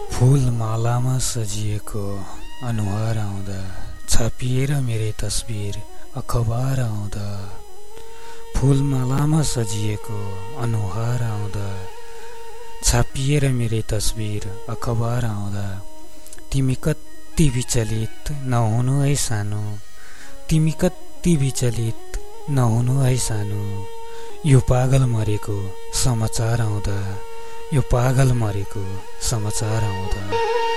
मालामा सजिएको अनुहार आउँदा छापिएर मेरै तस्बिर अखबार आउँदा फुलमालामा सजिएको अनुहार आउँदा छापिएर मेरै तस्बिर अखबार आउँदा तिमी कति विचलित नहुनु है सानो तिमी कति विचलित नहुनु है सानो यो पागल मरेको समाचार आउँदा यो पागल मरेको समाचार आउँदा।